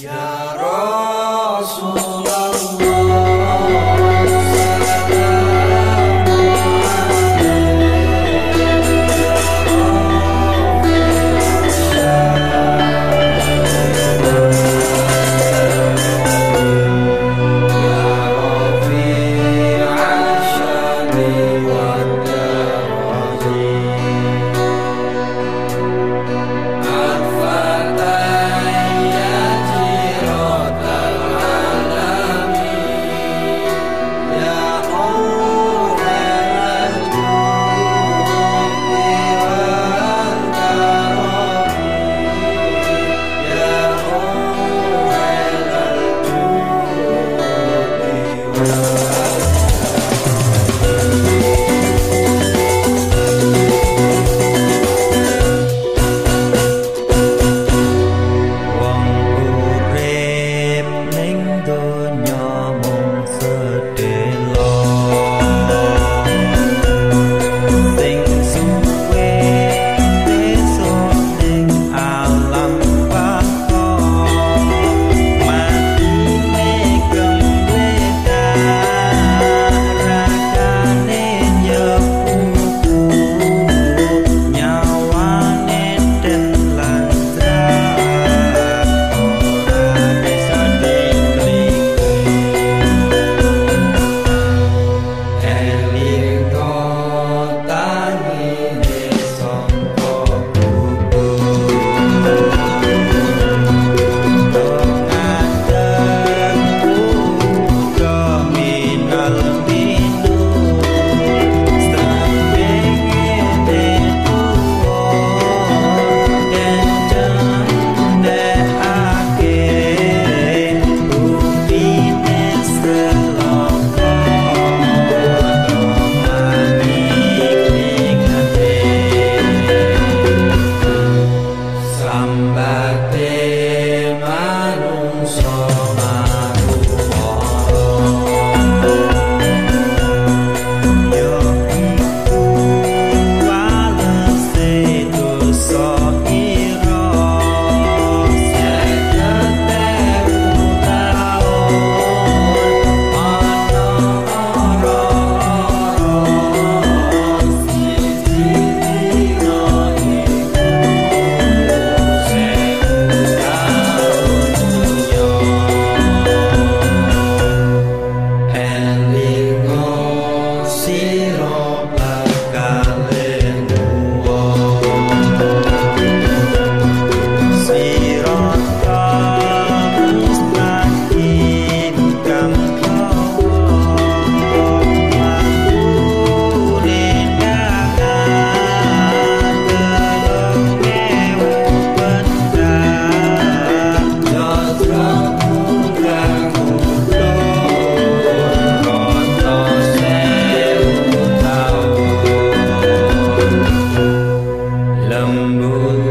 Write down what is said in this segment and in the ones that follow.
Ya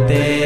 day